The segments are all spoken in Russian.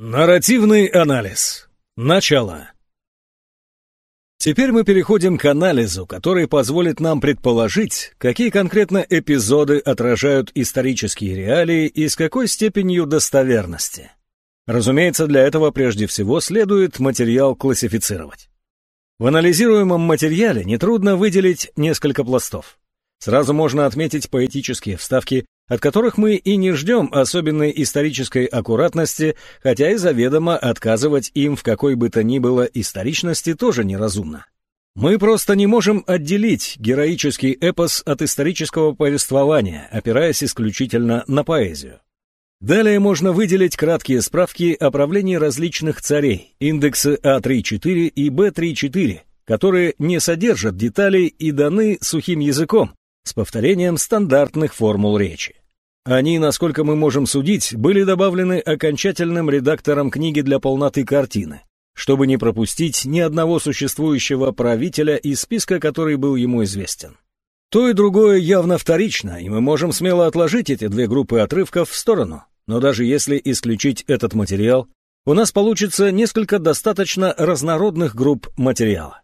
Нарративный анализ. Начало. Теперь мы переходим к анализу, который позволит нам предположить, какие конкретно эпизоды отражают исторические реалии и с какой степенью достоверности. Разумеется, для этого прежде всего следует материал классифицировать. В анализируемом материале нетрудно выделить несколько пластов. Сразу можно отметить поэтические вставки, от которых мы и не ждем особенной исторической аккуратности, хотя и заведомо отказывать им в какой бы то ни было историчности тоже неразумно. Мы просто не можем отделить героический эпос от исторического повествования, опираясь исключительно на поэзию. Далее можно выделить краткие справки о правлении различных царей, индексы А3-4 и Б3-4, которые не содержат деталей и даны сухим языком, с повторением стандартных формул речи. Они, насколько мы можем судить, были добавлены окончательным редактором книги для полноты картины, чтобы не пропустить ни одного существующего правителя из списка, который был ему известен. То и другое явно вторично, и мы можем смело отложить эти две группы отрывков в сторону. Но даже если исключить этот материал, у нас получится несколько достаточно разнородных групп материала.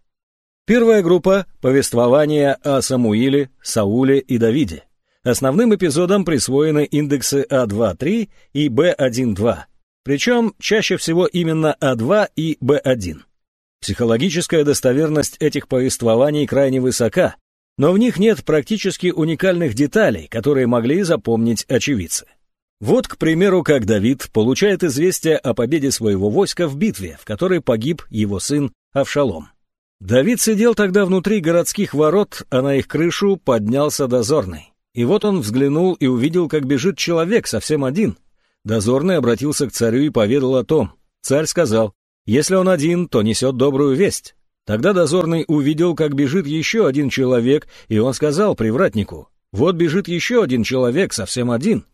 Первая группа — повествование о Самуиле, Сауле и Давиде. Основным эпизодам присвоены индексы А2-3 и Б1-2, причем чаще всего именно А2 и Б1. Психологическая достоверность этих повествований крайне высока, но в них нет практически уникальных деталей, которые могли запомнить очевидцы. Вот, к примеру, как Давид получает известие о победе своего войска в битве, в которой погиб его сын Авшалом. Давид сидел тогда внутри городских ворот, а на их крышу поднялся дозорный. И вот он взглянул и увидел, как бежит человек совсем один. Дозорный обратился к царю и поведал о том. Царь сказал, если он один, то несет добрую весть. Тогда дозорный увидел, как бежит еще один человек, и он сказал привратнику, вот бежит еще один человек совсем один.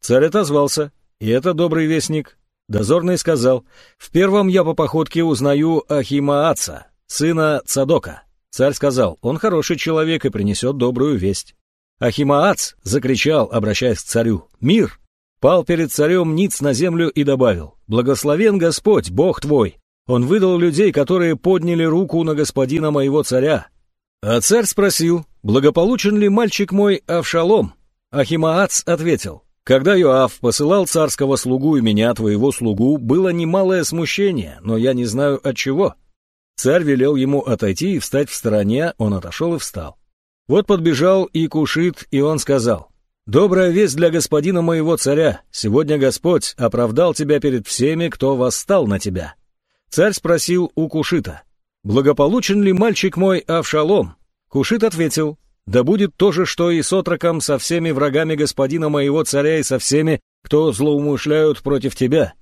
Царь отозвался, и это добрый вестник. Дозорный сказал, в первом я по походке узнаю Ахимааца, сына Цадока. Царь сказал, он хороший человек и принесет добрую весть. Ахимаац закричал, обращаясь к царю, «Мир!» Пал перед царем ниц на землю и добавил, «Благословен Господь, Бог твой! Он выдал людей, которые подняли руку на господина моего царя». А царь спросил, «Благополучен ли мальчик мой Авшалом?» Ахимаац ответил, «Когда Йоав посылал царского слугу и меня, твоего слугу, было немалое смущение, но я не знаю от чего». Царь велел ему отойти и встать в стороне, он отошел и встал. Вот подбежал и Кушит, и он сказал, «Добрая весть для господина моего царя, сегодня Господь оправдал тебя перед всеми, кто восстал на тебя». Царь спросил у Кушита, «Благополучен ли мальчик мой Авшалом?» Кушит ответил, «Да будет то же, что и с отроком, со всеми врагами господина моего царя и со всеми, кто злоумышляют против тебя».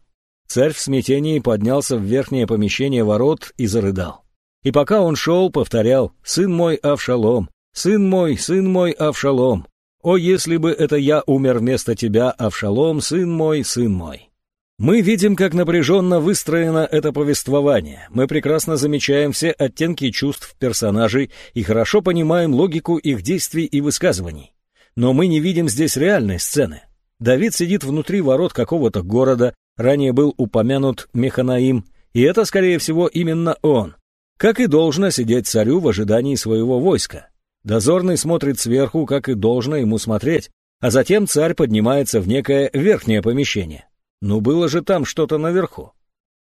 Царь в смятении поднялся в верхнее помещение ворот и зарыдал. И пока он шел, повторял «Сын мой Авшалом, сын мой, сын мой Авшалом, о, если бы это я умер вместо тебя, Авшалом, сын мой, сын мой». Мы видим, как напряженно выстроено это повествование. Мы прекрасно замечаем все оттенки чувств персонажей и хорошо понимаем логику их действий и высказываний. Но мы не видим здесь реальной сцены. Давид сидит внутри ворот какого-то города, Ранее был упомянут Механаим, и это, скорее всего, именно он. Как и должно сидеть царю в ожидании своего войска. Дозорный смотрит сверху, как и должно ему смотреть, а затем царь поднимается в некое верхнее помещение. Ну было же там что-то наверху.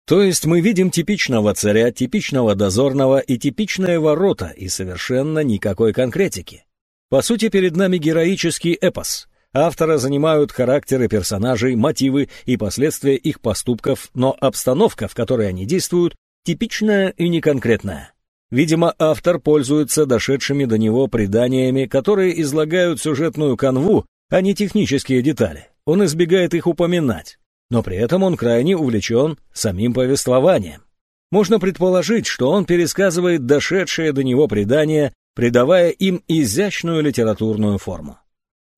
То есть мы видим типичного царя, типичного дозорного и типичные ворота, и совершенно никакой конкретики. По сути, перед нами героический эпос, Автора занимают характеры персонажей, мотивы и последствия их поступков, но обстановка, в которой они действуют, типичная и неконкретная. Видимо, автор пользуется дошедшими до него преданиями, которые излагают сюжетную канву, а не технические детали. Он избегает их упоминать, но при этом он крайне увлечен самим повествованием. Можно предположить, что он пересказывает дошедшие до него предания, придавая им изящную литературную форму.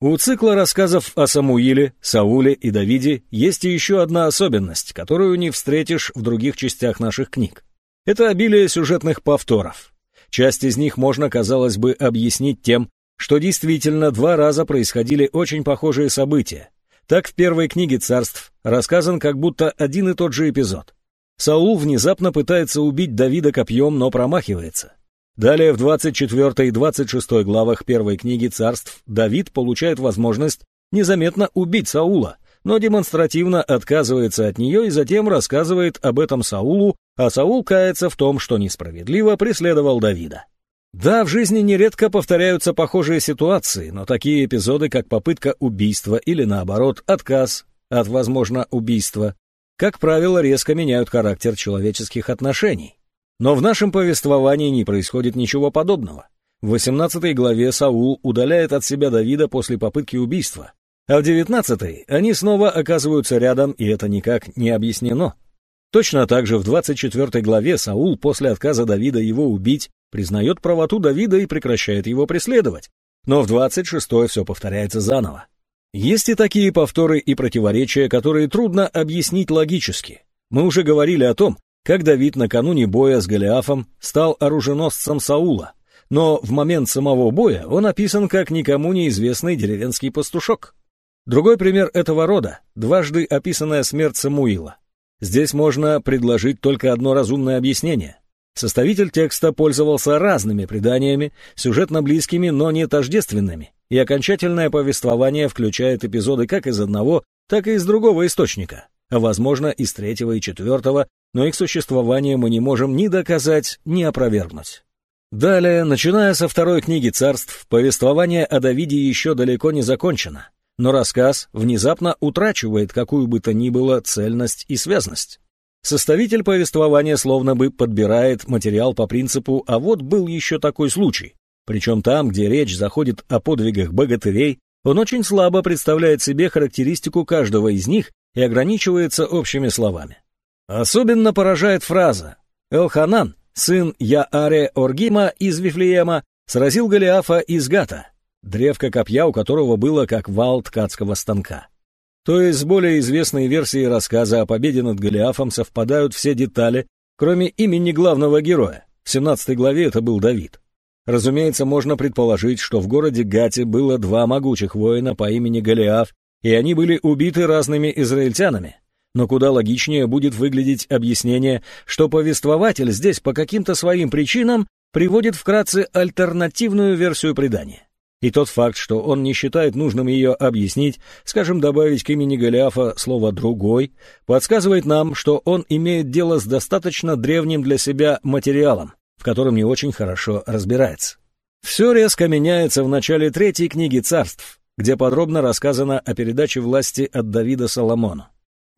У цикла рассказов о Самуиле, Сауле и Давиде есть еще одна особенность, которую не встретишь в других частях наших книг. Это обилие сюжетных повторов. Часть из них можно, казалось бы, объяснить тем, что действительно два раза происходили очень похожие события. Так в первой книге царств рассказан как будто один и тот же эпизод. Саул внезапно пытается убить Давида копьем, но промахивается. Далее в 24 и 26 главах первой книги царств Давид получает возможность незаметно убить Саула, но демонстративно отказывается от нее и затем рассказывает об этом Саулу, а Саул кается в том, что несправедливо преследовал Давида. Да, в жизни нередко повторяются похожие ситуации, но такие эпизоды, как попытка убийства или наоборот отказ от, возможно, убийства, как правило, резко меняют характер человеческих отношений. Но в нашем повествовании не происходит ничего подобного. В 18 главе Саул удаляет от себя Давида после попытки убийства, а в 19 они снова оказываются рядом, и это никак не объяснено. Точно так же в 24 главе Саул после отказа Давида его убить признает правоту Давида и прекращает его преследовать. Но в 26 все повторяется заново. Есть и такие повторы и противоречия, которые трудно объяснить логически. Мы уже говорили о том, как Давид накануне боя с Голиафом стал оруженосцем Саула, но в момент самого боя он описан как никому неизвестный деревенский пастушок. Другой пример этого рода – дважды описанная смерть Самуила. Здесь можно предложить только одно разумное объяснение. Составитель текста пользовался разными преданиями, сюжетно близкими, но не тождественными, и окончательное повествование включает эпизоды как из одного, так и из другого источника а возможно из третьего и четвертого, но их существование мы не можем ни доказать, ни опровергнуть. Далее, начиная со второй книги царств, повествование о Давиде еще далеко не закончено, но рассказ внезапно утрачивает какую бы то ни было цельность и связность. Составитель повествования словно бы подбирает материал по принципу «а вот был еще такой случай». Причем там, где речь заходит о подвигах богатырей, он очень слабо представляет себе характеристику каждого из них и ограничивается общими словами. Особенно поражает фраза «Элханан, сын Яаре Оргима из Вифлеема, сразил Голиафа из Гата, древко копья у которого было как вал ткацкого станка». То есть с более известной версией рассказа о победе над Голиафом совпадают все детали, кроме имени главного героя. В 17 главе это был Давид. Разумеется, можно предположить, что в городе Гате было два могучих воина по имени Голиаф и они были убиты разными израильтянами. Но куда логичнее будет выглядеть объяснение, что повествователь здесь по каким-то своим причинам приводит вкратце альтернативную версию предания. И тот факт, что он не считает нужным ее объяснить, скажем, добавить к имени Голиафа слово «другой», подсказывает нам, что он имеет дело с достаточно древним для себя материалом, в котором не очень хорошо разбирается. Все резко меняется в начале третьей книги царств, где подробно рассказано о передаче власти от Давида Соломону.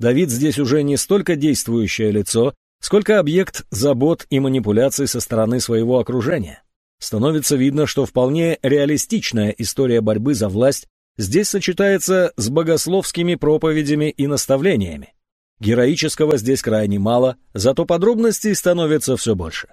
Давид здесь уже не столько действующее лицо, сколько объект забот и манипуляций со стороны своего окружения. Становится видно, что вполне реалистичная история борьбы за власть здесь сочетается с богословскими проповедями и наставлениями. Героического здесь крайне мало, зато подробностей становится все больше.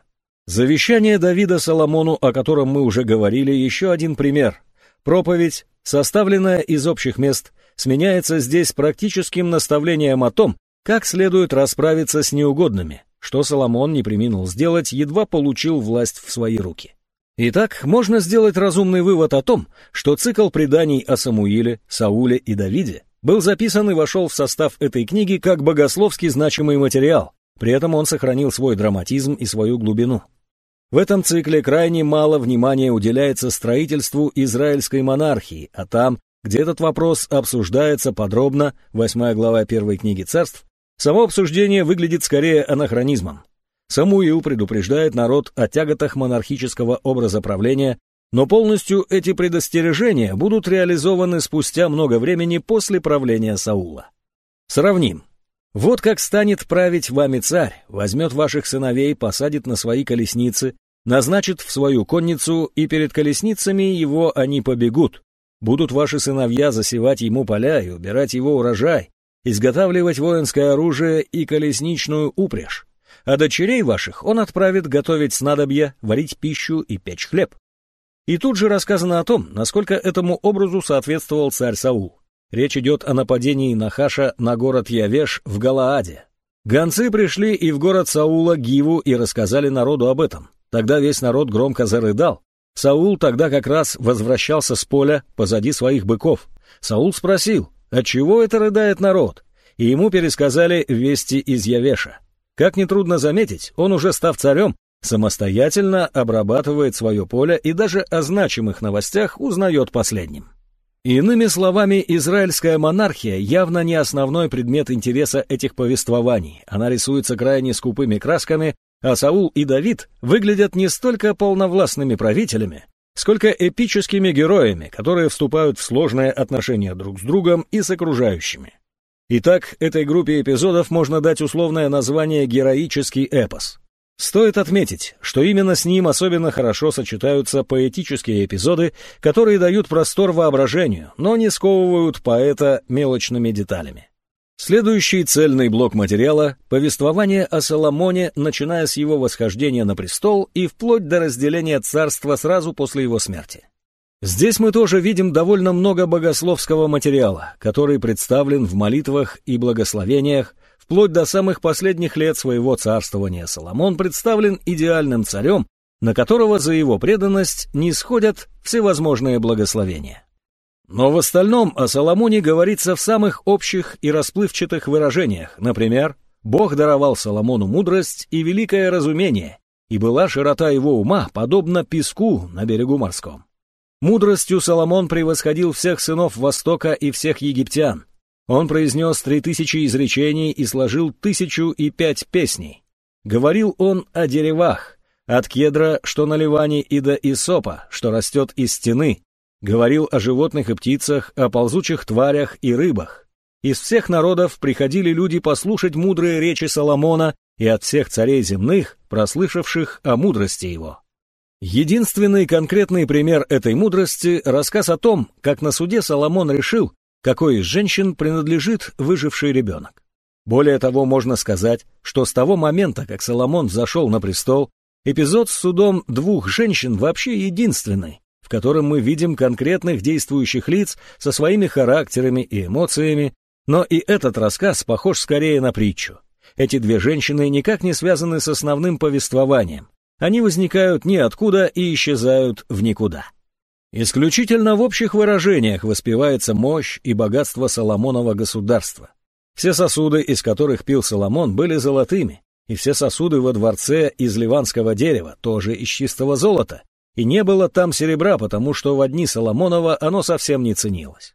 Завещание Давида Соломону, о котором мы уже говорили, еще один пример. Проповедь составленная из общих мест, сменяется здесь практическим наставлением о том, как следует расправиться с неугодными, что Соломон не приминул сделать, едва получил власть в свои руки. Итак, можно сделать разумный вывод о том, что цикл преданий о Самуиле, Сауле и Давиде был записан и вошел в состав этой книги как богословски значимый материал, при этом он сохранил свой драматизм и свою глубину. В этом цикле крайне мало внимания уделяется строительству израильской монархии, а там, где этот вопрос обсуждается подробно, 8 глава первой книги царств, само обсуждение выглядит скорее анахронизмом. Самуил предупреждает народ о тяготах монархического образа правления, но полностью эти предостережения будут реализованы спустя много времени после правления Саула. Сравним. Вот как станет править вами царь, возьмет ваших сыновей, посадит на свои колесницы, назначит в свою конницу, и перед колесницами его они побегут. Будут ваши сыновья засевать ему поля и убирать его урожай, изготавливать воинское оружие и колесничную упряжь. А дочерей ваших он отправит готовить снадобья, варить пищу и печь хлеб. И тут же рассказано о том, насколько этому образу соответствовал царь Саул. Речь идет о нападении Нахаша на город Явеш в Галааде. Гонцы пришли и в город Саула Гиву и рассказали народу об этом. Тогда весь народ громко зарыдал. Саул тогда как раз возвращался с поля позади своих быков. Саул спросил, отчего это рыдает народ? и ему пересказали вести из Явеша. Как нетрудно заметить, он уже став царем, самостоятельно обрабатывает свое поле и даже о значимых новостях узнает последним. Иными словами, израильская монархия явно не основной предмет интереса этих повествований. Она рисуется крайне скупыми красками, а Саул и Давид выглядят не столько полновластными правителями, сколько эпическими героями, которые вступают в сложные отношения друг с другом и с окружающими. Итак, этой группе эпизодов можно дать условное название «героический эпос». Стоит отметить, что именно с ним особенно хорошо сочетаются поэтические эпизоды, которые дают простор воображению, но не сковывают поэта мелочными деталями. Следующий цельный блок материала – повествование о Соломоне, начиная с его восхождения на престол и вплоть до разделения царства сразу после его смерти. Здесь мы тоже видим довольно много богословского материала, который представлен в молитвах и благословениях, Вплоть до самых последних лет своего царствования Соломон представлен идеальным царем, на которого за его преданность не сходят всевозможные благословения. Но в остальном о Соломоне говорится в самых общих и расплывчатых выражениях. Например, Бог даровал Соломону мудрость и великое разумение, и была широта его ума подобна песку на берегу морском. Мудростью Соломон превосходил всех сынов Востока и всех египтян, он произнес три тысячи изречений и сложил тысячу и пять песней. Говорил он о деревах, от кедра, что на Ливане, и до Исопа, что растет из стены. Говорил о животных и птицах, о ползучих тварях и рыбах. Из всех народов приходили люди послушать мудрые речи Соломона и от всех царей земных, прослышавших о мудрости его. Единственный конкретный пример этой мудрости – рассказ о том, как на суде Соломон решил, какой из женщин принадлежит выживший ребенок. Более того, можно сказать, что с того момента, как Соломон зашел на престол, эпизод с судом двух женщин вообще единственный, котором мы видим конкретных действующих лиц со своими характерами и эмоциями, но и этот рассказ похож скорее на притчу. Эти две женщины никак не связаны с основным повествованием. Они возникают ниоткуда и исчезают в никуда. Исключительно в общих выражениях воспевается мощь и богатство Соломонова государства. Все сосуды, из которых пил Соломон, были золотыми, и все сосуды во дворце из ливанского дерева, тоже из чистого золота, и не было там серебра, потому что в одни Соломонова оно совсем не ценилось.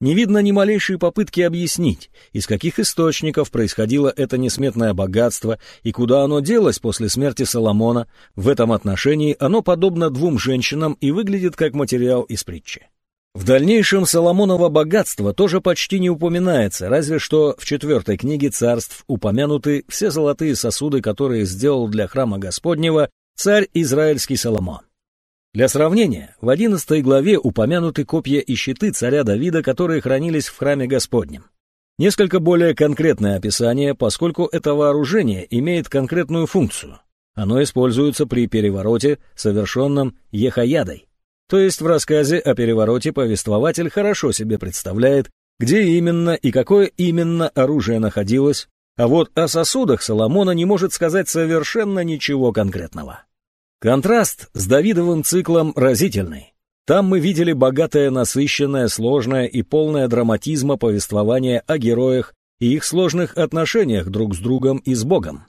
Не видно ни малейшей попытки объяснить, из каких источников происходило это несметное богатство и куда оно делось после смерти Соломона. В этом отношении оно подобно двум женщинам и выглядит как материал из притчи. В дальнейшем Соломоново богатство тоже почти не упоминается, разве что в четвертой книге царств упомянуты все золотые сосуды, которые сделал для храма Господнего царь Израильский Соломон. Для сравнения, в 11 главе упомянуты копья и щиты царя Давида, которые хранились в храме Господнем. Несколько более конкретное описание, поскольку это вооружение имеет конкретную функцию. Оно используется при перевороте, совершенном Ехаядой. То есть в рассказе о перевороте повествователь хорошо себе представляет, где именно и какое именно оружие находилось, а вот о сосудах Соломона не может сказать совершенно ничего конкретного. Контраст с Давидовым циклом разительный. Там мы видели богатое, насыщенное, сложное и полное драматизма повествование о героях и их сложных отношениях друг с другом и с Богом.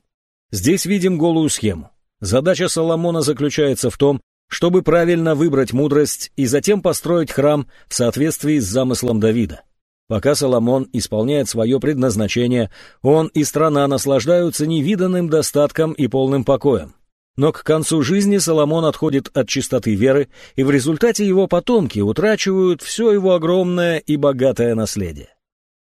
Здесь видим голую схему. Задача Соломона заключается в том, чтобы правильно выбрать мудрость и затем построить храм в соответствии с замыслом Давида. Пока Соломон исполняет свое предназначение, он и страна наслаждаются невиданным достатком и полным покоем. Но к концу жизни Соломон отходит от чистоты веры, и в результате его потомки утрачивают все его огромное и богатое наследие.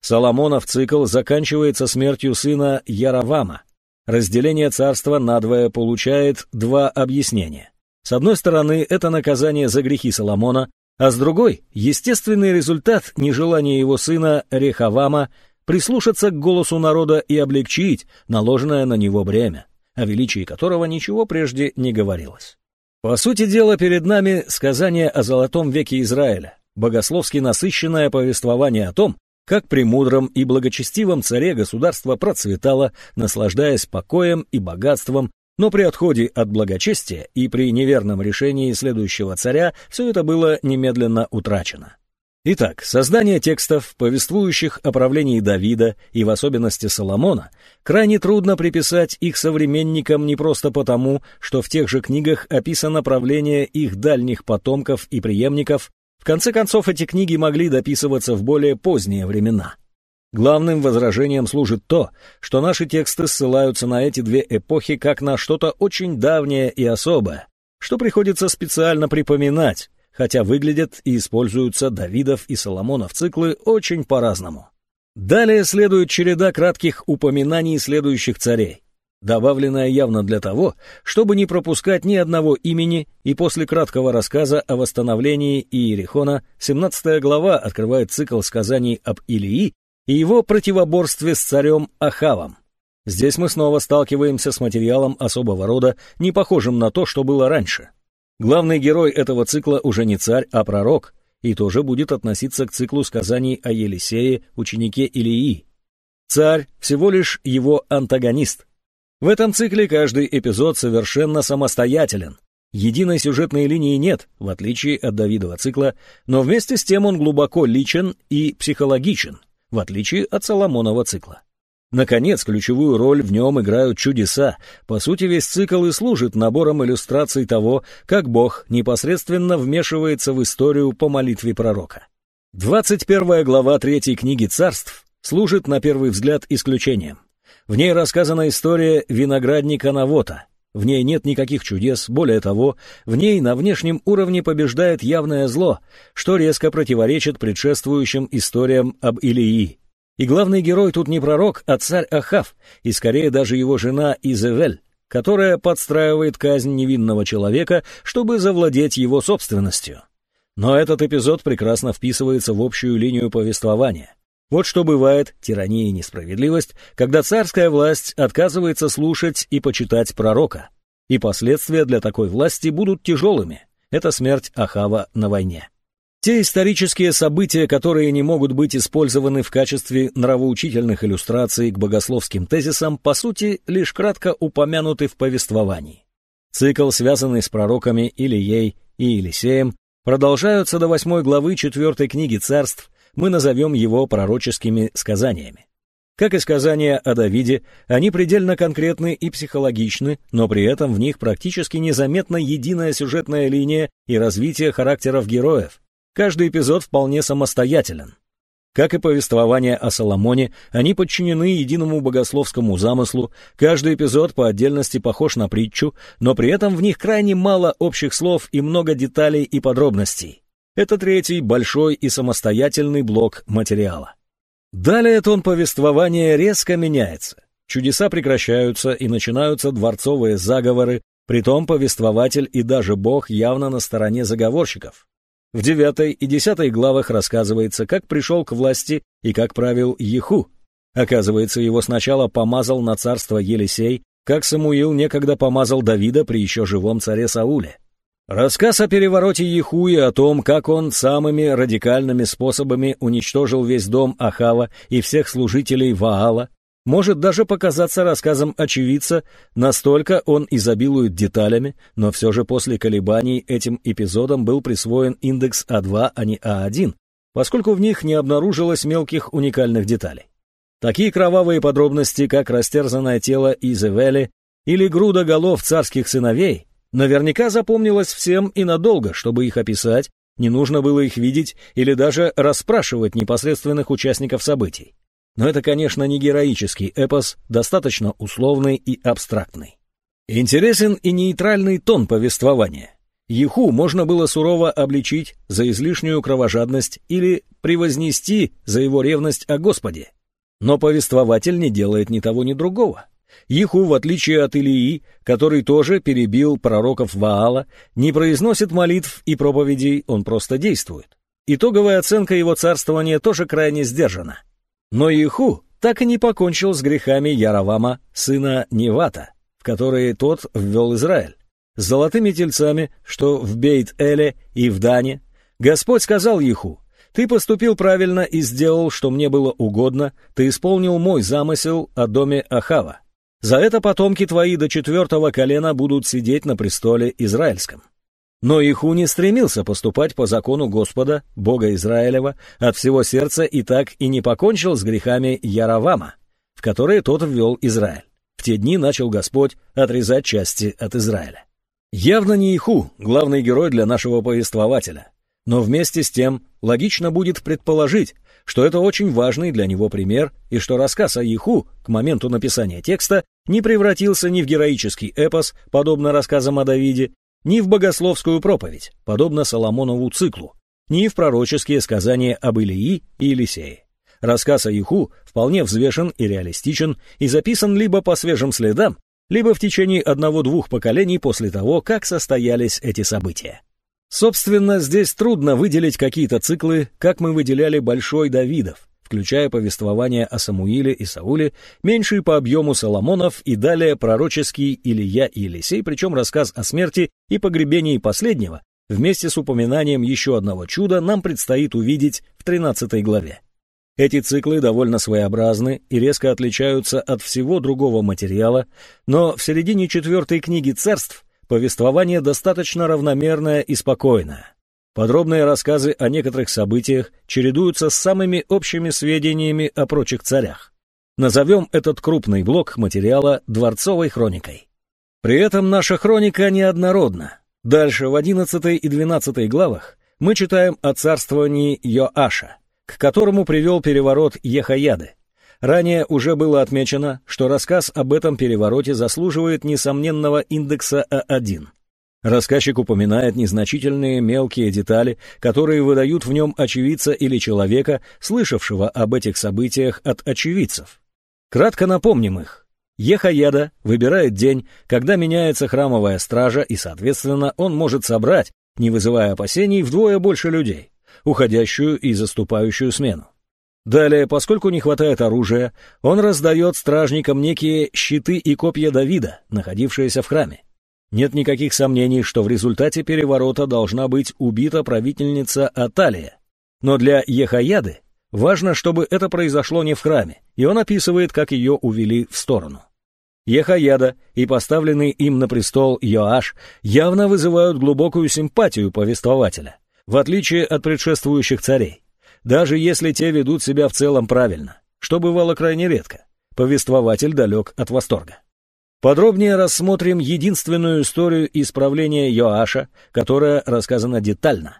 Соломонов цикл заканчивается смертью сына Яровама. Разделение царства надвое получает два объяснения. С одной стороны, это наказание за грехи Соломона, а с другой – естественный результат нежелания его сына Рехавама прислушаться к голосу народа и облегчить наложенное на него бремя о величии которого ничего прежде не говорилось. По сути дела, перед нами сказание о золотом веке Израиля, богословски насыщенное повествование о том, как при мудром и благочестивом царе государство процветало, наслаждаясь покоем и богатством, но при отходе от благочестия и при неверном решении следующего царя все это было немедленно утрачено. Итак, создание текстов, повествующих о правлении Давида и в особенности Соломона, крайне трудно приписать их современникам не просто потому, что в тех же книгах описано правление их дальних потомков и преемников, в конце концов эти книги могли дописываться в более поздние времена. Главным возражением служит то, что наши тексты ссылаются на эти две эпохи как на что-то очень давнее и особое, что приходится специально припоминать, хотя выглядят и используются Давидов и Соломонов циклы очень по-разному. Далее следует череда кратких упоминаний следующих царей, добавленная явно для того, чтобы не пропускать ни одного имени, и после краткого рассказа о восстановлении Иерихона 17 глава открывает цикл сказаний об Илии и его противоборстве с царем Ахавом. Здесь мы снова сталкиваемся с материалом особого рода, не похожим на то, что было раньше. Главный герой этого цикла уже не царь, а пророк, и тоже будет относиться к циклу сказаний о Елисее, ученике Илии. Царь всего лишь его антагонист. В этом цикле каждый эпизод совершенно самостоятелен. Единой сюжетной линии нет, в отличие от Давидова цикла, но вместе с тем он глубоко личен и психологичен, в отличие от Соломонова цикла. Наконец, ключевую роль в нем играют чудеса. По сути, весь цикл и служит набором иллюстраций того, как Бог непосредственно вмешивается в историю по молитве пророка. 21 глава третьей книги царств служит на первый взгляд исключением. В ней рассказана история виноградника Навота. В ней нет никаких чудес, более того, в ней на внешнем уровне побеждает явное зло, что резко противоречит предшествующим историям об Илии. И главный герой тут не пророк, а царь Ахав, и скорее даже его жена Изевель, которая подстраивает казнь невинного человека, чтобы завладеть его собственностью. Но этот эпизод прекрасно вписывается в общую линию повествования. Вот что бывает, тирания и несправедливость, когда царская власть отказывается слушать и почитать пророка. И последствия для такой власти будут тяжелыми. Это смерть Ахава на войне. Те исторические события, которые не могут быть использованы в качестве нравоучительных иллюстраций к богословским тезисам, по сути, лишь кратко упомянуты в повествовании. Цикл, связанный с пророками Илией и Елисеем, продолжаются до восьмой главы четвертой книги царств, мы назовем его пророческими сказаниями. Как и сказания о Давиде, они предельно конкретны и психологичны, но при этом в них практически незаметна единая сюжетная линия и развитие характеров героев, Каждый эпизод вполне самостоятелен. Как и повествование о Соломоне, они подчинены единому богословскому замыслу, каждый эпизод по отдельности похож на притчу, но при этом в них крайне мало общих слов и много деталей и подробностей. Это третий, большой и самостоятельный блок материала. Далее тон повествования резко меняется. Чудеса прекращаются и начинаются дворцовые заговоры, притом повествователь и даже Бог явно на стороне заговорщиков. В девятой и десятой главах рассказывается, как пришел к власти и как правил Еху. Оказывается, его сначала помазал на царство Елисей, как Самуил некогда помазал Давида при еще живом царе Сауле. Рассказ о перевороте Еху и о том, как он самыми радикальными способами уничтожил весь дом Ахава и всех служителей Ваала, может даже показаться рассказом очевидца, настолько он изобилует деталями, но все же после колебаний этим эпизодам был присвоен индекс А2, а не А1, поскольку в них не обнаружилось мелких уникальных деталей. Такие кровавые подробности, как растерзанное тело Изевели или груда голов царских сыновей, наверняка запомнилось всем и надолго, чтобы их описать, не нужно было их видеть или даже расспрашивать непосредственных участников событий. Но это, конечно, не героический эпос, достаточно условный и абстрактный. Интересен и нейтральный тон повествования. Еху можно было сурово обличить за излишнюю кровожадность или превознести за его ревность о Господе. Но повествователь не делает ни того, ни другого. Еху, в отличие от Илии, который тоже перебил пророков Ваала, не произносит молитв и проповедей, он просто действует. Итоговая оценка его царствования тоже крайне сдержана. Но Иху так и не покончил с грехами Яровама, сына Невата, в которые тот ввел Израиль. С золотыми тельцами, что в Бейт-Эле и в Дане, Господь сказал Иху, «Ты поступил правильно и сделал, что мне было угодно, ты исполнил мой замысел о доме Ахава. За это потомки твои до четвертого колена будут сидеть на престоле израильском». Но Иху не стремился поступать по закону Господа, Бога Израилева, от всего сердца и так и не покончил с грехами Яровама, в которые тот ввел Израиль. В те дни начал Господь отрезать части от Израиля. Явно не Иху, главный герой для нашего повествователя. Но вместе с тем логично будет предположить, что это очень важный для него пример, и что рассказ о Иху к моменту написания текста не превратился ни в героический эпос, подобно рассказам о Давиде, ни в богословскую проповедь, подобно Соломонову циклу, ни в пророческие сказания об Илии и Елисее. Рассказ о Иху вполне взвешен и реалистичен и записан либо по свежим следам, либо в течение одного-двух поколений после того, как состоялись эти события. Собственно, здесь трудно выделить какие-то циклы, как мы выделяли Большой Давидов, включая повествование о Самуиле и Сауле, меньший по объему Соломонов и далее пророческий Илья и Елисей, причем рассказ о смерти и погребении последнего, вместе с упоминанием еще одного чуда нам предстоит увидеть в 13 главе. Эти циклы довольно своеобразны и резко отличаются от всего другого материала, но в середине четвертой книги царств повествование достаточно равномерное и спокойное. Подробные рассказы о некоторых событиях чередуются с самыми общими сведениями о прочих царях. Назовем этот крупный блок материала дворцовой хроникой. При этом наша хроника неоднородна. Дальше, в 11 и 12 главах, мы читаем о царствовании Йоаша – к которому привел переворот Ехаяды. Ранее уже было отмечено, что рассказ об этом перевороте заслуживает несомненного индекса А1. Рассказчик упоминает незначительные мелкие детали, которые выдают в нем очевидца или человека, слышавшего об этих событиях от очевидцев. Кратко напомним их. Ехаяда выбирает день, когда меняется храмовая стража, и, соответственно, он может собрать, не вызывая опасений, вдвое больше людей уходящую и заступающую смену. Далее, поскольку не хватает оружия, он раздает стражникам некие щиты и копья Давида, находившиеся в храме. Нет никаких сомнений, что в результате переворота должна быть убита правительница Аталия. Но для Ехаяды важно, чтобы это произошло не в храме, и он описывает, как ее увели в сторону. Ехаяда и поставленный им на престол Йоаш явно вызывают глубокую симпатию повествователя в отличие от предшествующих царей, даже если те ведут себя в целом правильно, что бывало крайне редко. Повествователь далек от восторга. Подробнее рассмотрим единственную историю исправления Йоаша, которая рассказана детально.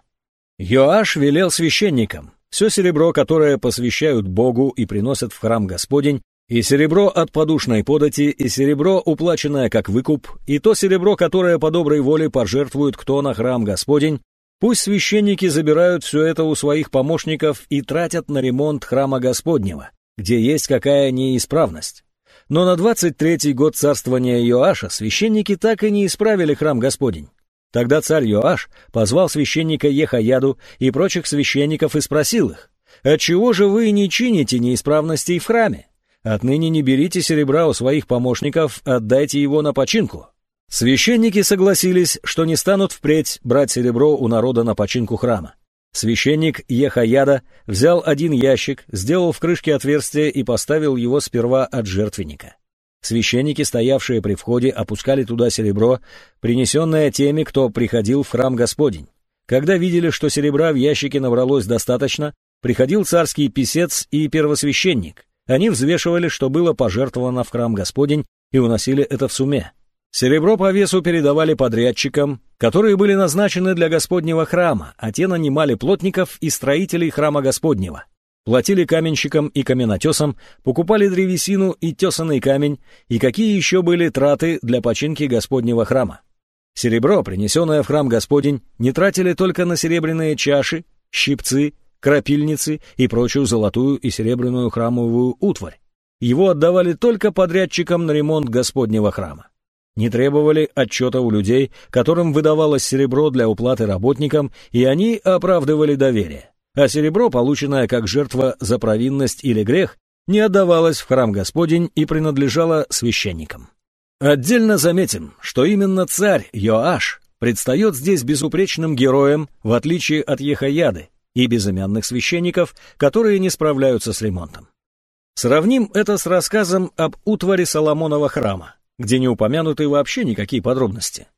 Йоаш велел священникам все серебро, которое посвящают Богу и приносят в храм Господень, и серебро от подушной подати, и серебро, уплаченное как выкуп, и то серебро, которое по доброй воле пожертвует кто на храм Господень, Пусть священники забирают все это у своих помощников и тратят на ремонт храма Господнего, где есть какая неисправность. Но на 23-й год царствования Иоаша священники так и не исправили храм Господень. Тогда царь Иоаш позвал священника Ехаяду и прочих священников и спросил их, «Отчего же вы не чините неисправностей в храме? Отныне не берите серебра у своих помощников, отдайте его на починку». Священники согласились, что не станут впредь брать серебро у народа на починку храма. Священник Ехаяда взял один ящик, сделал в крышке отверстие и поставил его сперва от жертвенника. Священники, стоявшие при входе, опускали туда серебро, принесенное теми, кто приходил в храм Господень. Когда видели, что серебра в ящике набралось достаточно, приходил царский писец и первосвященник. Они взвешивали, что было пожертвовано в храм Господень, и уносили это в суме. Серебро по весу передавали подрядчикам, которые были назначены для Господнего храма, а те нанимали плотников и строителей храма Господнего. Платили каменщикам и каменотесам, покупали древесину и тесанный камень, и какие еще были траты для починки Господнего храма. Серебро, принесенное в храм Господень, не тратили только на серебряные чаши, щипцы, крапильницы и прочую золотую и серебряную храмовую утварь. Его отдавали только подрядчикам на ремонт Господнего храма не требовали отчета у людей, которым выдавалось серебро для уплаты работникам, и они оправдывали доверие. А серебро, полученное как жертва за провинность или грех, не отдавалось в храм Господень и принадлежало священникам. Отдельно заметим, что именно царь Йоаш предстает здесь безупречным героем, в отличие от Ехаяды и безымянных священников, которые не справляются с ремонтом. Сравним это с рассказом об утваре Соломонова храма где не упомянуты вообще никакие подробности.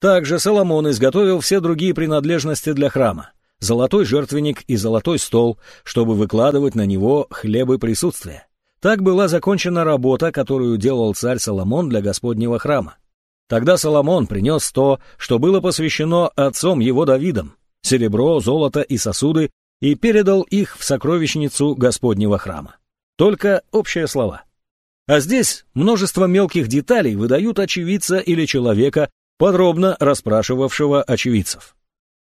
Также Соломон изготовил все другие принадлежности для храма, золотой жертвенник и золотой стол, чтобы выкладывать на него хлебы присутствия. Так была закончена работа, которую делал царь Соломон для Господнего храма. Тогда Соломон принес то, что было посвящено отцом его Давидом, серебро, золото и сосуды, и передал их в сокровищницу Господнего храма. Только общие слова. А здесь множество мелких деталей выдают очевидца или человека, подробно расспрашивавшего очевидцев.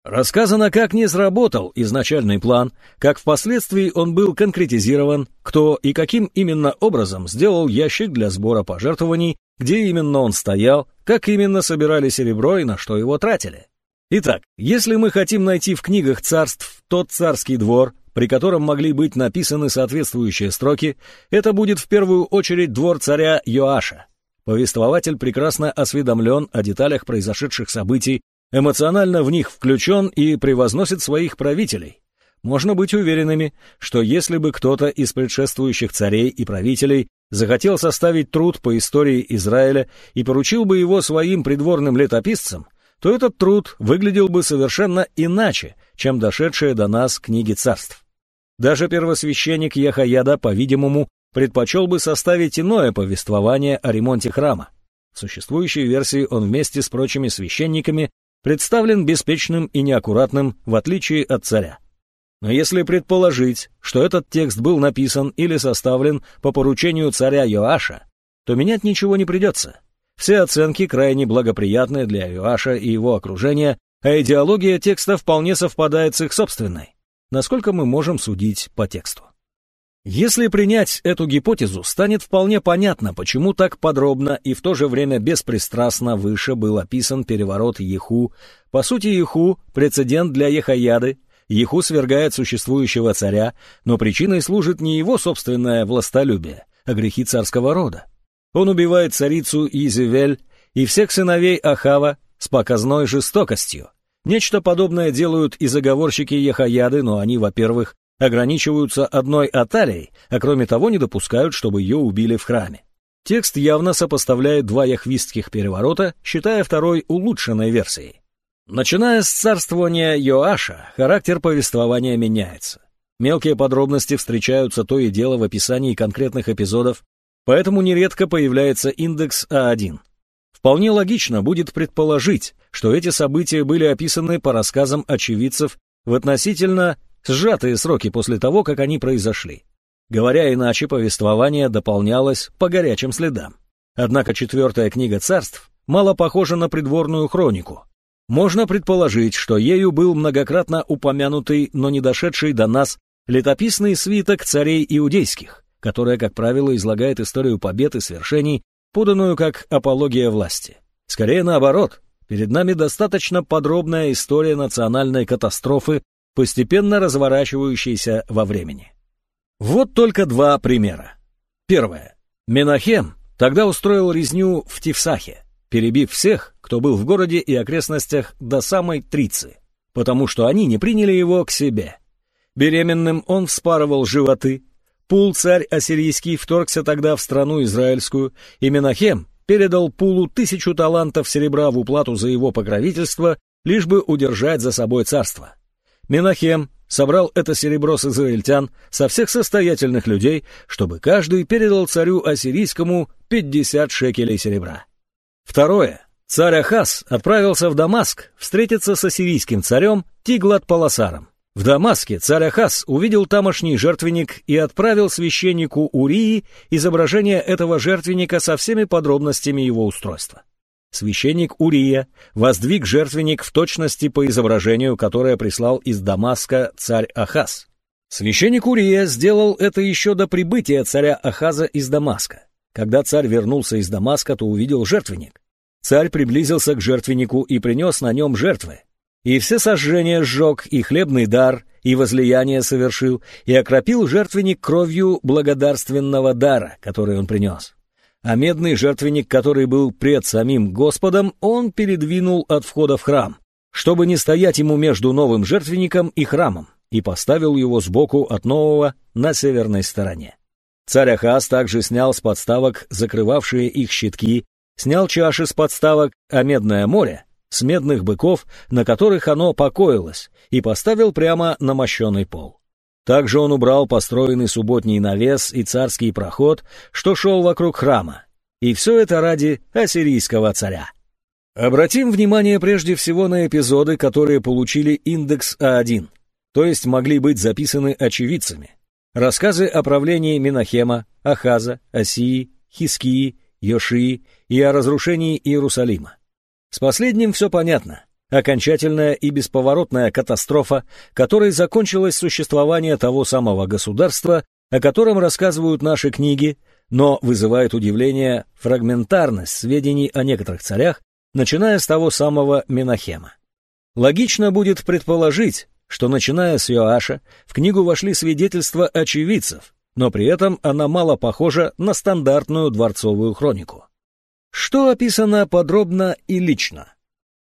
Рассказано, как не сработал изначальный план, как впоследствии он был конкретизирован, кто и каким именно образом сделал ящик для сбора пожертвований, где именно он стоял, как именно собирали серебро и на что его тратили. Итак, если мы хотим найти в книгах царств тот царский двор, при котором могли быть написаны соответствующие строки, это будет в первую очередь двор царя Йоаша. Повествователь прекрасно осведомлен о деталях произошедших событий эмоционально в них включен и превозносит своих правителей. Можно быть уверенными, что если бы кто-то из предшествующих царей и правителей захотел составить труд по истории Израиля и поручил бы его своим придворным летописцам, то этот труд выглядел бы совершенно иначе, чем дошедшие до нас книги царств. Даже первосвященник Яхаяда, по-видимому, предпочел бы составить иное повествование о ремонте храма. В существующей версии он вместе с прочими священниками представлен беспечным и неаккуратным, в отличие от царя. Но если предположить, что этот текст был написан или составлен по поручению царя Йоаша, то менять ничего не придется. Все оценки крайне благоприятны для Йоаша и его окружения, а идеология текста вполне совпадает с их собственной, насколько мы можем судить по тексту. Если принять эту гипотезу, станет вполне понятно, почему так подробно и в то же время беспристрастно выше был описан переворот Еху. По сути, Еху – прецедент для Ехаяды. Еху свергает существующего царя, но причиной служит не его собственное властолюбие, а грехи царского рода. Он убивает царицу Изевель и всех сыновей Ахава с показной жестокостью. Нечто подобное делают и заговорщики Ехаяды, но они, во-первых, ограничиваются одной аталией, а кроме того не допускают, чтобы ее убили в храме. Текст явно сопоставляет два яхвистских переворота, считая второй улучшенной версией. Начиная с царствования Йоаша, характер повествования меняется. Мелкие подробности встречаются то и дело в описании конкретных эпизодов, поэтому нередко появляется индекс А1. Вполне логично будет предположить, что эти события были описаны по рассказам очевидцев в относительно сжатые сроки после того, как они произошли. Говоря иначе, повествование дополнялось по горячим следам. Однако четвертая книга царств мало похожа на придворную хронику. Можно предположить, что ею был многократно упомянутый, но не дошедший до нас летописный свиток царей иудейских, которая, как правило, излагает историю побед и свершений, поданную как апология власти. Скорее наоборот, перед нами достаточно подробная история национальной катастрофы постепенно разворачивающийся во времени. Вот только два примера. Первое. Менахем тогда устроил резню в Тифсахе, перебив всех, кто был в городе и окрестностях до самой Трицы, потому что они не приняли его к себе. Беременным он вспарывал животы. Пул царь ассирийский вторгся тогда в страну израильскую, и Менахем передал Пулу тысячу талантов серебра в уплату за его покровительство, лишь бы удержать за собой царство. Менахем собрал это серебро с израильтян, со всех состоятельных людей, чтобы каждый передал царю ассирийскому 50 шекелей серебра. Второе. Царь Ахаз отправился в Дамаск встретиться с ассирийским царем Тиглат-Паласаром. В Дамаске царь Ахаз увидел тамошний жертвенник и отправил священнику Урии изображение этого жертвенника со всеми подробностями его устройства. Священник Урия воздвиг жертвенник в точности по изображению, которое прислал из Дамаска царь Ахаз. Священник Урия сделал это еще до прибытия царя Ахаза из Дамаска. Когда царь вернулся из Дамаска, то увидел жертвенник. Царь приблизился к жертвеннику и принес на нем жертвы. И все сожжения сжег, и хлебный дар, и возлияние совершил, и окропил жертвенник кровью благодарственного дара, который он принес а медный жертвенник, который был пред самим Господом, он передвинул от входа в храм, чтобы не стоять ему между новым жертвенником и храмом, и поставил его сбоку от нового на северной стороне. Царь Ахаз также снял с подставок закрывавшие их щитки, снял чаши с подставок, а медное море, с медных быков, на которых оно покоилось, и поставил прямо на мощенный пол. Также он убрал построенный субботний навес и царский проход, что шел вокруг храма. И все это ради ассирийского царя. Обратим внимание прежде всего на эпизоды, которые получили индекс А1, то есть могли быть записаны очевидцами. Рассказы о правлении Минахема, Ахаза, Осии, Хискии, Йошии и о разрушении Иерусалима. С последним все понятно. Окончательная и бесповоротная катастрофа, которой закончилось существование того самого государства, о котором рассказывают наши книги, но вызывает удивление фрагментарность сведений о некоторых царях, начиная с того самого Менахема. Логично будет предположить, что начиная с Йоаша в книгу вошли свидетельства очевидцев, но при этом она мало похожа на стандартную дворцовую хронику. Что описано подробно и лично?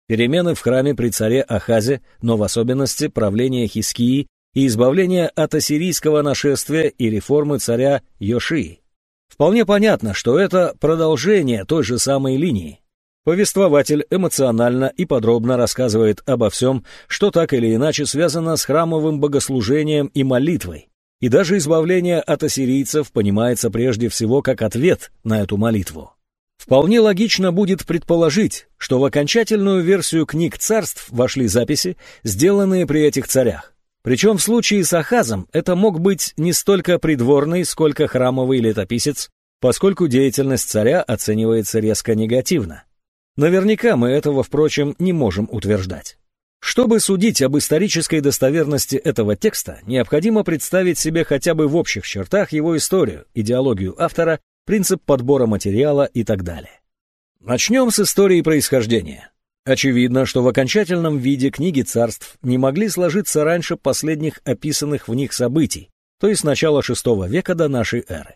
Перемены в храме при царе Ахазе, но в особенности правление Хискии и избавление от ассирийского нашествия и реформы царя Йошии. Вполне понятно, что это продолжение той же самой линии. Повествователь эмоционально и подробно рассказывает обо всем, что так или иначе связано с храмовым богослужением и молитвой. И даже избавление от ассирийцев понимается прежде всего как ответ на эту молитву. Вполне логично будет предположить, что в окончательную версию книг царств вошли записи, сделанные при этих царях. Причем в случае с Ахазом это мог быть не столько придворный, сколько храмовый летописец, поскольку деятельность царя оценивается резко негативно. Наверняка мы этого, впрочем, не можем утверждать. Чтобы судить об исторической достоверности этого текста, необходимо представить себе хотя бы в общих чертах его историю, идеологию автора принцип подбора материала и так далее. Начнем с истории происхождения. Очевидно, что в окончательном виде книги царств не могли сложиться раньше последних описанных в них событий, то есть начала VI века до нашей эры.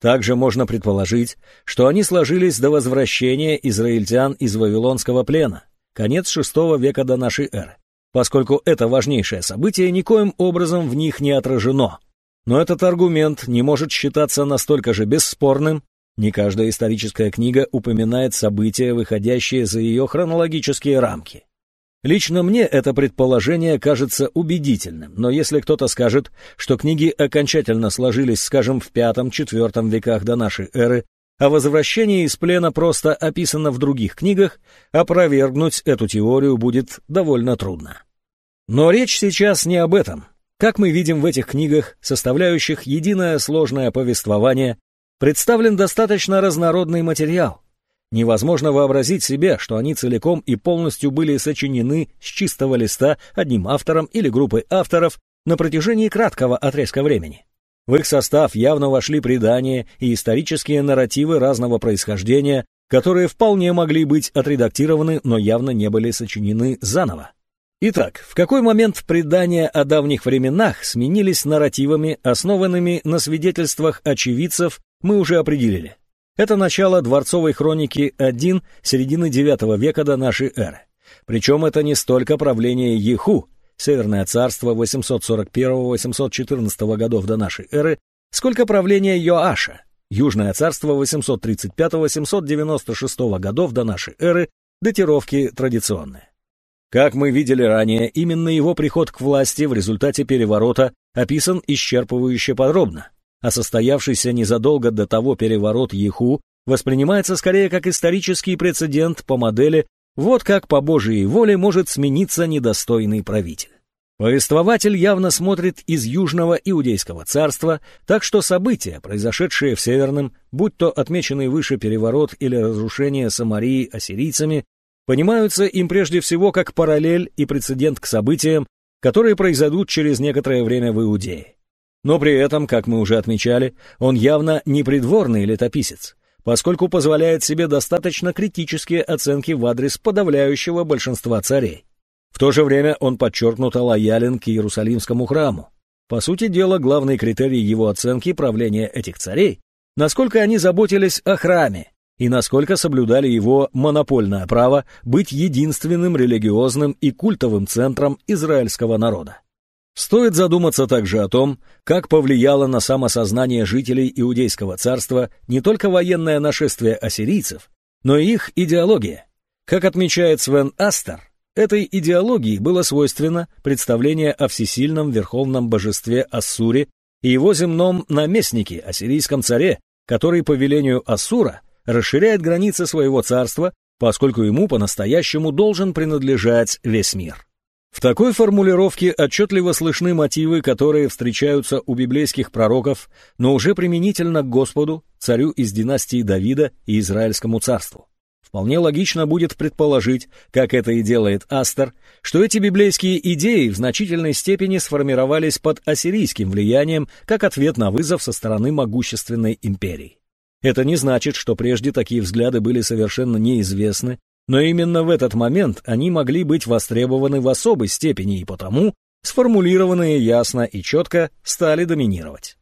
Также можно предположить, что они сложились до возвращения израильтян из Вавилонского плена, конец VI века до нашей эры, поскольку это важнейшее событие никоим образом в них не отражено – но этот аргумент не может считаться настолько же бесспорным, не каждая историческая книга упоминает события, выходящие за ее хронологические рамки. Лично мне это предположение кажется убедительным, но если кто-то скажет, что книги окончательно сложились, скажем, в V-IV веках до нашей эры, а возвращение из плена просто описано в других книгах, опровергнуть эту теорию будет довольно трудно. Но речь сейчас не об этом. Как мы видим в этих книгах, составляющих единое сложное повествование, представлен достаточно разнородный материал. Невозможно вообразить себе, что они целиком и полностью были сочинены с чистого листа одним автором или группой авторов на протяжении краткого отрезка времени. В их состав явно вошли предания и исторические нарративы разного происхождения, которые вполне могли быть отредактированы, но явно не были сочинены заново. Итак, в какой момент предания о давних временах сменились нарративами, основанными на свидетельствах очевидцев, мы уже определили. Это начало дворцовой хроники 1 середины IX века до нашей эры. Причем это не столько правление Еху, Северное царство 841-814 годов до нашей эры, сколько правление Йоаша, Южное царство 835-896 годов до нашей эры, датировки традиционные. Как мы видели ранее, именно его приход к власти в результате переворота описан исчерпывающе подробно, а состоявшийся незадолго до того переворот Еху воспринимается скорее как исторический прецедент по модели «вот как по Божьей воле может смениться недостойный правитель». Повествователь явно смотрит из Южного Иудейского царства, так что события, произошедшие в Северном, будь то отмеченный выше переворот или разрушение Самарии ассирийцами, понимаются им прежде всего как параллель и прецедент к событиям, которые произойдут через некоторое время в Иудее. Но при этом, как мы уже отмечали, он явно не придворный летописец, поскольку позволяет себе достаточно критические оценки в адрес подавляющего большинства царей. В то же время он подчеркнуто лоялен к Иерусалимскому храму. По сути дела, главный критерий его оценки правления этих царей – насколько они заботились о храме, и насколько соблюдали его монопольное право быть единственным религиозным и культовым центром израильского народа. Стоит задуматься также о том, как повлияло на самосознание жителей Иудейского царства не только военное нашествие ассирийцев, но и их идеология. Как отмечает Свен Астер, этой идеологии было свойственно представление о всесильном верховном божестве Ассуре и его земном наместнике, ассирийском царе, который по велению Ассура расширяет границы своего царства, поскольку ему по-настоящему должен принадлежать весь мир. В такой формулировке отчетливо слышны мотивы, которые встречаются у библейских пророков, но уже применительно к Господу, царю из династии Давида и Израильскому царству. Вполне логично будет предположить, как это и делает Астер, что эти библейские идеи в значительной степени сформировались под ассирийским влиянием как ответ на вызов со стороны могущественной империи. Это не значит, что прежде такие взгляды были совершенно неизвестны, но именно в этот момент они могли быть востребованы в особой степени и потому, сформулированные ясно и четко, стали доминировать.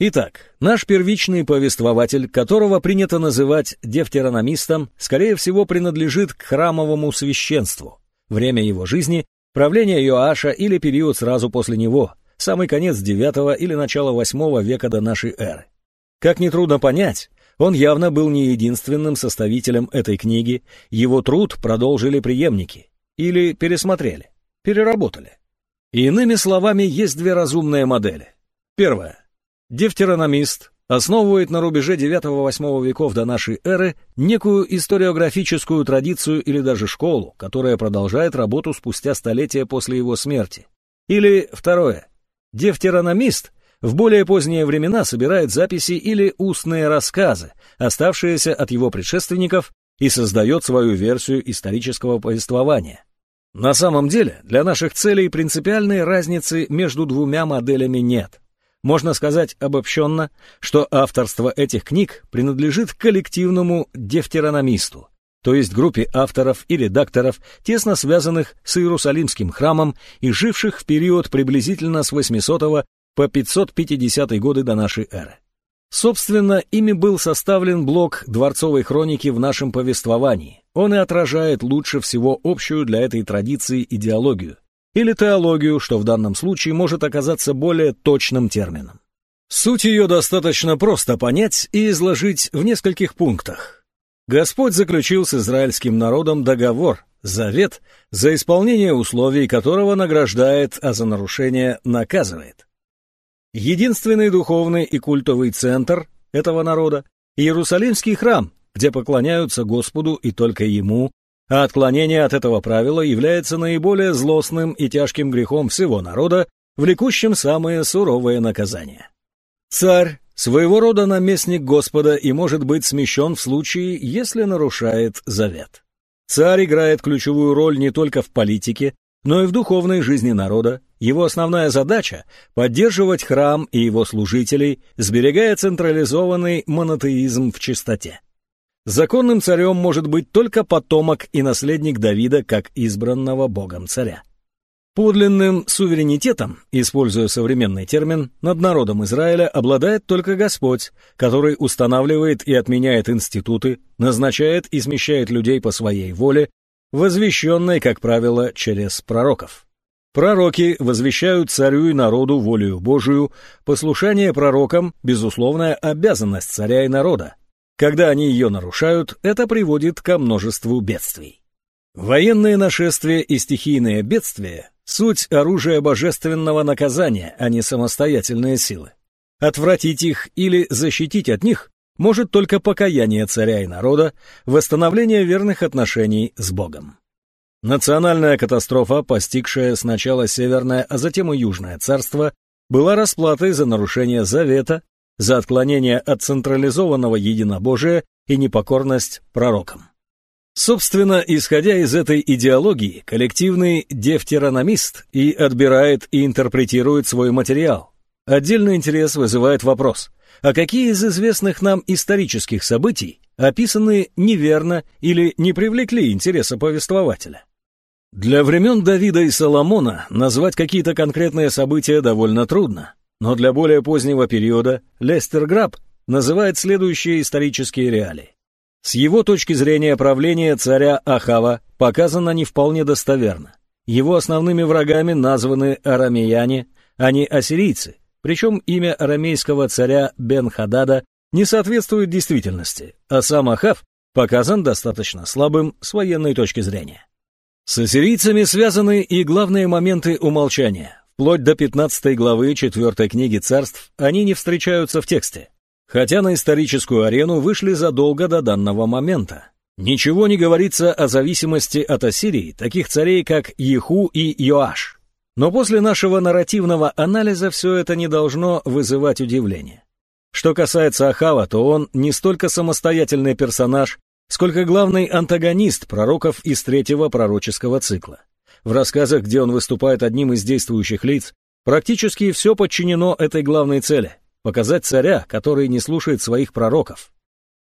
Итак, наш первичный повествователь, которого принято называть дефтерономистом, скорее всего принадлежит к храмовому священству. Время его жизни – правление Иоаша или период сразу после него, самый конец IX или начало VIII века до нашей эры. Как нетрудно понять, он явно был не единственным составителем этой книги, его труд продолжили преемники. Или пересмотрели, переработали. Иными словами, есть две разумные модели. Первая. Дефтерономист основывает на рубеже IX-VIII веков до нашей эры некую историографическую традицию или даже школу, которая продолжает работу спустя столетия после его смерти. Или второе. Дефтерономист в более поздние времена собирает записи или устные рассказы, оставшиеся от его предшественников, и создает свою версию исторического повествования. На самом деле, для наших целей принципиальной разницы между двумя моделями нет. Можно сказать обобщенно, что авторство этих книг принадлежит коллективному дефтерономисту, то есть группе авторов и редакторов, тесно связанных с Иерусалимским храмом и живших в период приблизительно с 800 по 550 годы до нашей эры. Собственно, ими был составлен блок дворцовой хроники в нашем повествовании. Он и отражает лучше всего общую для этой традиции идеологию, или теологию, что в данном случае может оказаться более точным термином. Суть ее достаточно просто понять и изложить в нескольких пунктах. Господь заключил с израильским народом договор, завет, за исполнение условий которого награждает, а за нарушение наказывает. Единственный духовный и культовый центр этого народа – Иерусалимский храм, где поклоняются Господу и только Ему, а отклонение от этого правила является наиболее злостным и тяжким грехом всего народа, влекущим самые суровые наказания. Царь – своего рода наместник Господа и может быть смещен в случае, если нарушает завет. Царь играет ключевую роль не только в политике, но и в духовной жизни народа. Его основная задача – поддерживать храм и его служителей, сберегая централизованный монотеизм в чистоте. Законным царем может быть только потомок и наследник Давида как избранного Богом царя. Подлинным суверенитетом, используя современный термин, над народом Израиля обладает только Господь, который устанавливает и отменяет институты, назначает и смещает людей по своей воле, возвещенной, как правило, через пророков. Пророки возвещают царю и народу волею Божию, послушание пророкам – безусловная обязанность царя и народа. Когда они ее нарушают, это приводит ко множеству бедствий. Военные нашествия и стихийные бедствия – суть оружия божественного наказания, а не самостоятельные силы. Отвратить их или защитить от них может только покаяние царя и народа, восстановление верных отношений с Богом. Национальная катастрофа, постигшая сначала Северное, а затем и Южное царство, была расплатой за нарушение завета, за отклонение от централизованного единобожия и непокорность пророкам. Собственно, исходя из этой идеологии, коллективный дефтерономист и отбирает и интерпретирует свой материал. Отдельный интерес вызывает вопрос – а какие из известных нам исторических событий описаны неверно или не привлекли интереса повествователя. Для времен Давида и Соломона назвать какие-то конкретные события довольно трудно, но для более позднего периода Лестер Граб называет следующие исторические реалии. С его точки зрения правление царя Ахава показано не вполне достоверно. Его основными врагами названы арамеяне, а не ассирийцы, причем имя арамейского царя Бен-Хадада не соответствует действительности, а сам Ахав показан достаточно слабым с военной точки зрения. С ассирийцами связаны и главные моменты умолчания. Вплоть до 15 главы 4 книги царств они не встречаются в тексте, хотя на историческую арену вышли задолго до данного момента. Ничего не говорится о зависимости от Ассирии таких царей, как Еху и Йоаш. Но после нашего нарративного анализа все это не должно вызывать удивление. Что касается Ахава, то он не столько самостоятельный персонаж, сколько главный антагонист пророков из третьего пророческого цикла. В рассказах, где он выступает одним из действующих лиц, практически все подчинено этой главной цели – показать царя, который не слушает своих пророков.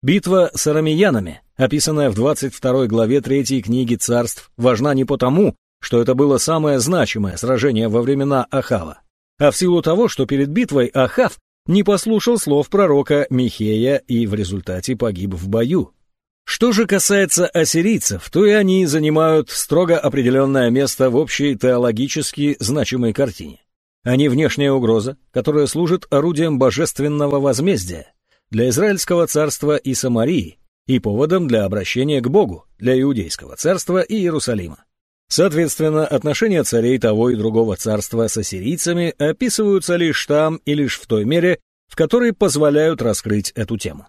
Битва с арамеянами, описанная в 22 главе третьей книги царств, важна не потому, что это было самое значимое сражение во времена Ахава, а в силу того, что перед битвой Ахав не послушал слов пророка Михея и в результате погиб в бою. Что же касается ассирийцев, то и они занимают строго определенное место в общей теологически значимой картине. Они внешняя угроза, которая служит орудием божественного возмездия для Израильского царства и Самарии и поводом для обращения к Богу для Иудейского царства и Иерусалима. Соответственно, отношения царей того и другого царства с ассирийцами описываются лишь там и лишь в той мере, в которой позволяют раскрыть эту тему.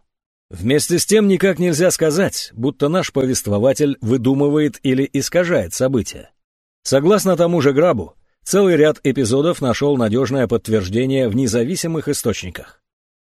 Вместе с тем никак нельзя сказать, будто наш повествователь выдумывает или искажает события. Согласно тому же Грабу, целый ряд эпизодов нашел надежное подтверждение в независимых источниках.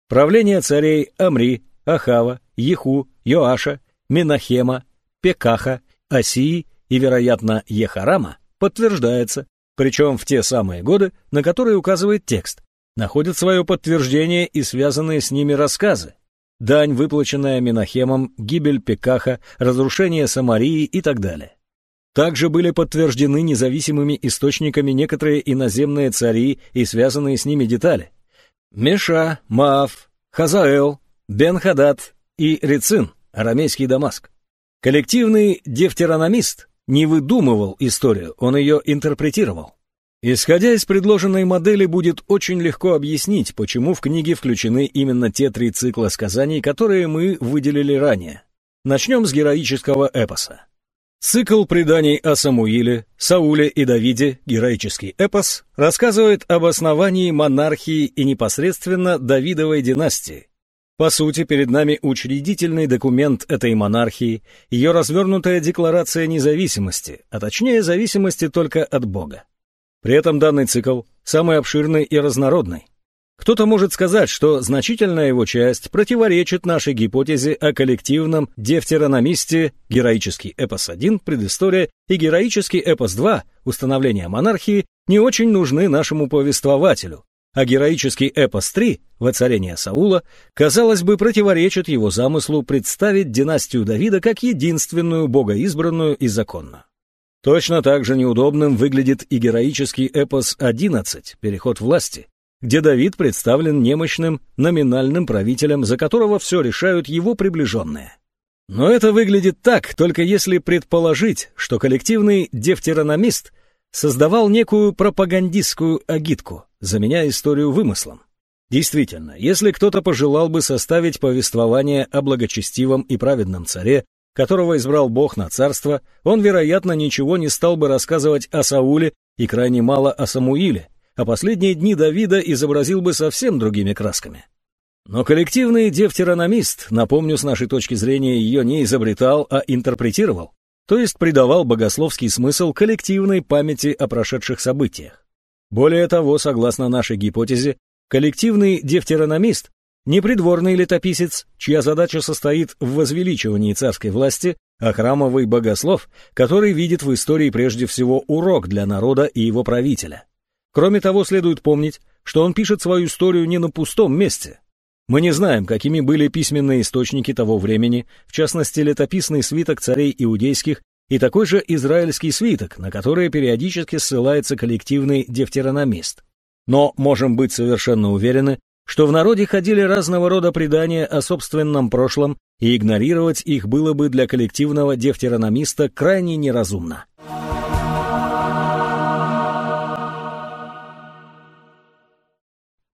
Правление царей Амри, Ахава, Еху, Йоаша, Минахема, Пекаха, Асии и, вероятно, Ехарама подтверждается, причем в те самые годы, на которые указывает текст, находят свое подтверждение и связанные с ними рассказы, дань, выплаченная Минахемом, гибель Пекаха, разрушение Самарии и так далее. Также были подтверждены независимыми источниками некоторые иноземные цари и связанные с ними детали. Меша, Маав, Хазаэл, Бен-Хадад и Рецин, арамейский Дамаск. Коллективный дефтерономист не выдумывал историю, он ее интерпретировал. Исходя из предложенной модели, будет очень легко объяснить, почему в книге включены именно те три цикла сказаний, которые мы выделили ранее. Начнем с героического эпоса. Цикл преданий о Самуиле, Сауле и Давиде, героический эпос, рассказывает об основании монархии и непосредственно Давидовой династии, по сути, перед нами учредительный документ этой монархии, ее развернутая декларация независимости, а точнее зависимости только от Бога. При этом данный цикл самый обширный и разнородный. Кто-то может сказать, что значительная его часть противоречит нашей гипотезе о коллективном дефтерономисте героический эпос 1, предыстория, и героический эпос 2, установление монархии, не очень нужны нашему повествователю, а героический эпос 3 «Воцарение Саула» казалось бы противоречит его замыслу представить династию Давида как единственную богоизбранную и законную. Точно так же неудобным выглядит и героический эпос 11 «Переход власти», где Давид представлен немощным номинальным правителем, за которого все решают его приближенные. Но это выглядит так, только если предположить, что коллективный дефтерономист создавал некую пропагандистскую агитку, заменяя историю вымыслом. Действительно, если кто-то пожелал бы составить повествование о благочестивом и праведном царе, которого избрал Бог на царство, он, вероятно, ничего не стал бы рассказывать о Сауле и крайне мало о Самуиле, а последние дни Давида изобразил бы совсем другими красками. Но коллективный дефтерономист, напомню, с нашей точки зрения, ее не изобретал, а интерпретировал, то есть придавал богословский смысл коллективной памяти о прошедших событиях. Более того, согласно нашей гипотезе, коллективный дефтерономист не придворный летописец, чья задача состоит в возвеличивании царской власти, а храмовый богослов, который видит в истории прежде всего урок для народа и его правителя. Кроме того, следует помнить, что он пишет свою историю не на пустом месте. Мы не знаем, какими были письменные источники того времени, в частности, летописный свиток царей иудейских и такой же израильский свиток, на который периодически ссылается коллективный дефтерономист. Но можем быть совершенно уверены, что в народе ходили разного рода предания о собственном прошлом, и игнорировать их было бы для коллективного дефтерономиста крайне неразумно.